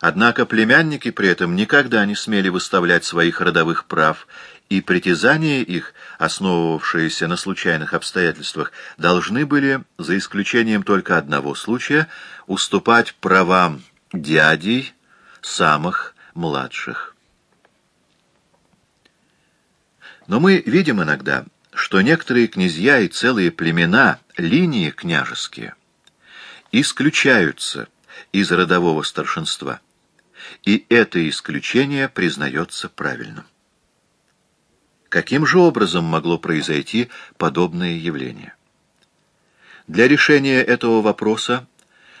Однако племянники при этом никогда не смели выставлять своих родовых прав, и притязания их, основывавшиеся на случайных обстоятельствах, должны были, за исключением только одного случая, уступать правам дядей самых младших. Но мы видим иногда, что некоторые князья и целые племена, линии княжеские, исключаются из родового старшинства, и это исключение признается правильным. Каким же образом могло произойти подобное явление? Для решения этого вопроса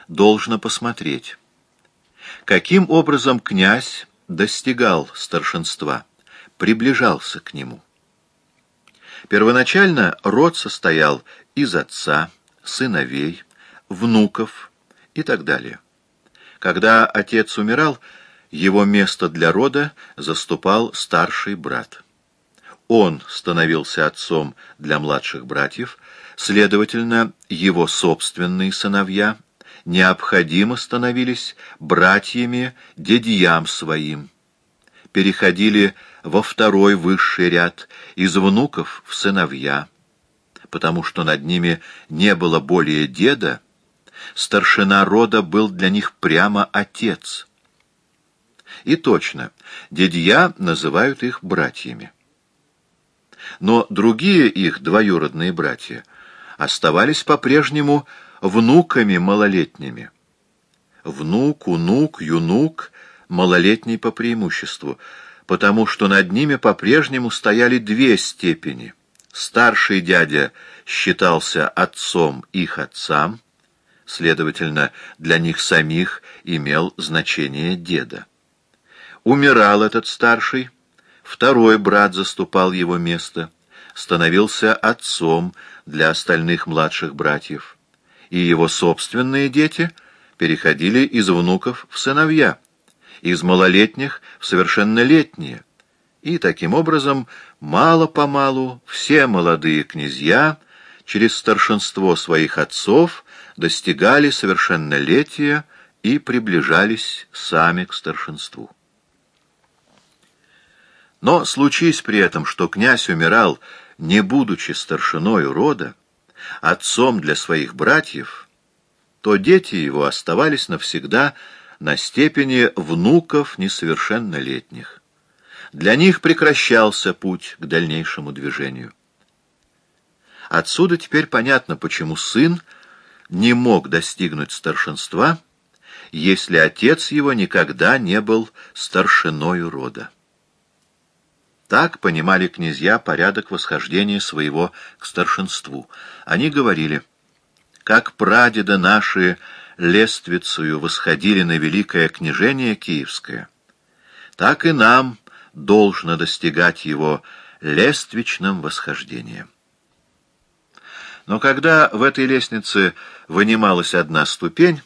должно посмотреть, каким образом князь достигал старшинства, приближался к нему. Первоначально род состоял из отца, сыновей, внуков и так далее. Когда отец умирал, его место для рода заступал старший брат. Он становился отцом для младших братьев, следовательно, его собственные сыновья необходимо становились братьями дядьям своим, переходили во второй высший ряд, из внуков в сыновья, потому что над ними не было более деда, старшина рода был для них прямо отец. И точно, дядья называют их братьями. Но другие их двоюродные братья оставались по-прежнему внуками малолетними. Внук, унук, юнук, малолетний по преимуществу — потому что над ними по-прежнему стояли две степени. Старший дядя считался отцом их отцам, следовательно, для них самих имел значение деда. Умирал этот старший, второй брат заступал его место, становился отцом для остальных младших братьев, и его собственные дети переходили из внуков в сыновья из малолетних в совершеннолетние. И таким образом, мало-помалу, все молодые князья через старшинство своих отцов достигали совершеннолетия и приближались сами к старшинству. Но случись при этом, что князь умирал, не будучи старшиной рода, отцом для своих братьев, то дети его оставались навсегда на степени внуков несовершеннолетних. Для них прекращался путь к дальнейшему движению. Отсюда теперь понятно, почему сын не мог достигнуть старшинства, если отец его никогда не был старшиной рода. Так понимали князья порядок восхождения своего к старшинству. Они говорили, как прадеда наши лествицею восходили на великое княжение Киевское, так и нам должно достигать его лествичным восхождением. Но когда в этой лестнице вынималась одна ступень,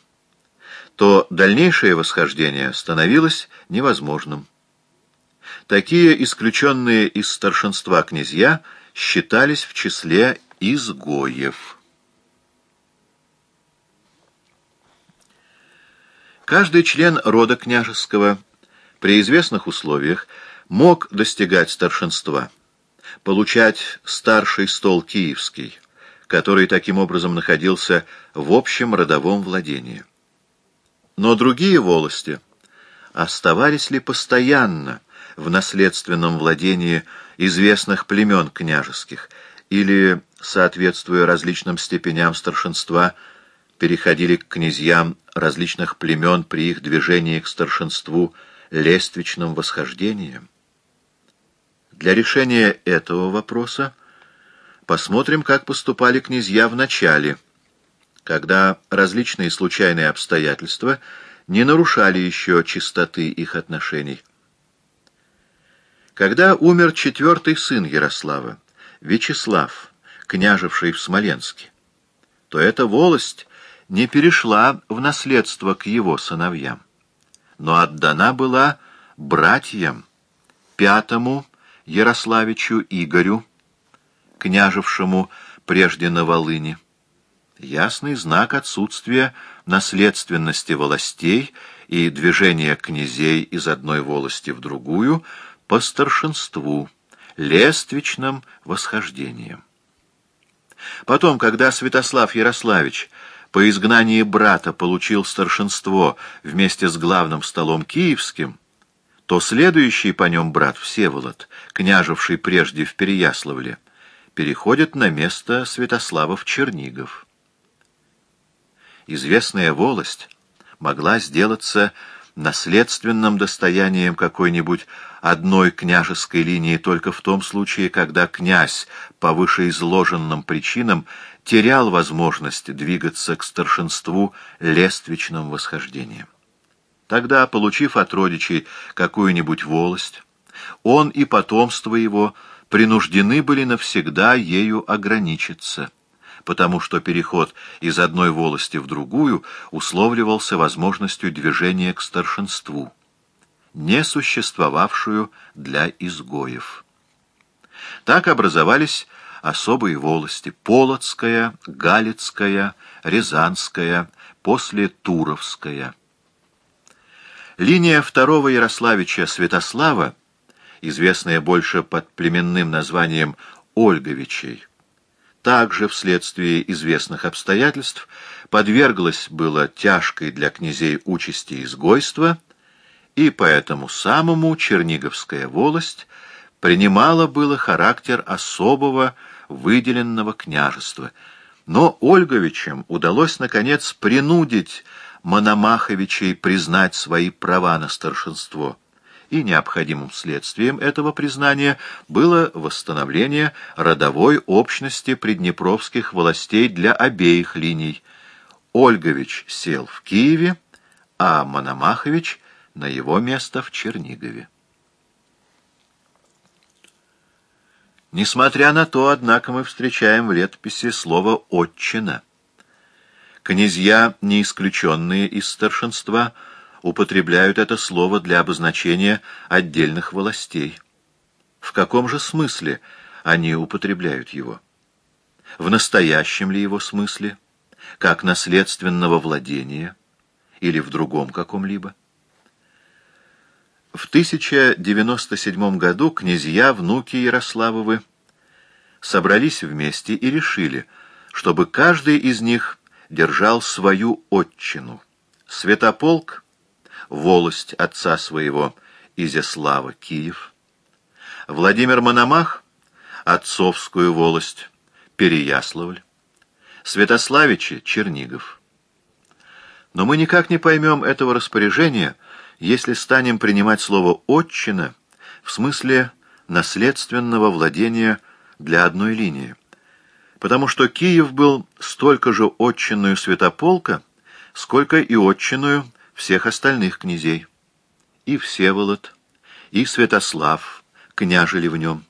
то дальнейшее восхождение становилось невозможным. Такие исключенные из старшинства князья считались в числе изгоев. Каждый член рода княжеского при известных условиях мог достигать старшинства, получать старший стол киевский, который таким образом находился в общем родовом владении. Но другие волости оставались ли постоянно в наследственном владении известных племен княжеских или, соответствуя различным степеням старшинства, переходили к князьям различных племен при их движении к старшинству лествичным восхождением? Для решения этого вопроса посмотрим, как поступали князья в начале, когда различные случайные обстоятельства не нарушали еще чистоты их отношений. Когда умер четвертый сын Ярослава, Вячеслав, княжевший в Смоленске, то эта волость не перешла в наследство к его сыновьям, но отдана была братьям, пятому Ярославичу Игорю, княжевшему прежде на Волыне. Ясный знак отсутствия наследственности властей и движение князей из одной волости в другую по старшинству, лествичным восхождением. Потом, когда Святослав Ярославич по изгнании брата получил старшинство вместе с главным столом киевским, то следующий по нем брат Всеволод, княжевший прежде в Переяславле, переходит на место Святославов Чернигов. Известная волость могла сделаться наследственным достоянием какой-нибудь одной княжеской линии только в том случае, когда князь по вышеизложенным причинам терял возможность двигаться к старшинству лествичным восхождением. Тогда, получив от родичей какую-нибудь волость, он и потомство его принуждены были навсегда ею ограничиться — потому что переход из одной волости в другую условливался возможностью движения к старшинству, не существовавшую для изгоев. Так образовались особые волости — Полоцкая, Галицкая, Рязанская, после Туровская. Линия второго Ярославича Святослава, известная больше под племенным названием Ольговичей, также вследствие известных обстоятельств подверглась было тяжкой для князей участи изгойства, и поэтому самому Черниговская волость принимала было характер особого выделенного княжества, но Ольговичам удалось, наконец, принудить Мономаховичей признать свои права на старшинство — и необходимым следствием этого признания было восстановление родовой общности приднепровских властей для обеих линий. Ольгович сел в Киеве, а Мономахович на его место в Чернигове. Несмотря на то, однако, мы встречаем в летописи слово «отчина». Князья, не исключенные из старшинства, — употребляют это слово для обозначения отдельных властей. В каком же смысле они употребляют его? В настоящем ли его смысле, как наследственного владения, или в другом каком-либо? В 1097 году князья, внуки Ярославовы, собрались вместе и решили, чтобы каждый из них держал свою отчину. Святополк волость отца своего Изяслава, Киев, Владимир Мономах — отцовскую волость, Переяславль, Святославичи — Чернигов. Но мы никак не поймем этого распоряжения, если станем принимать слово «отчина» в смысле наследственного владения для одной линии, потому что Киев был столько же отчинную святополка, сколько и отчинную всех остальных князей. И Всеволод, и Святослав княжили в нем.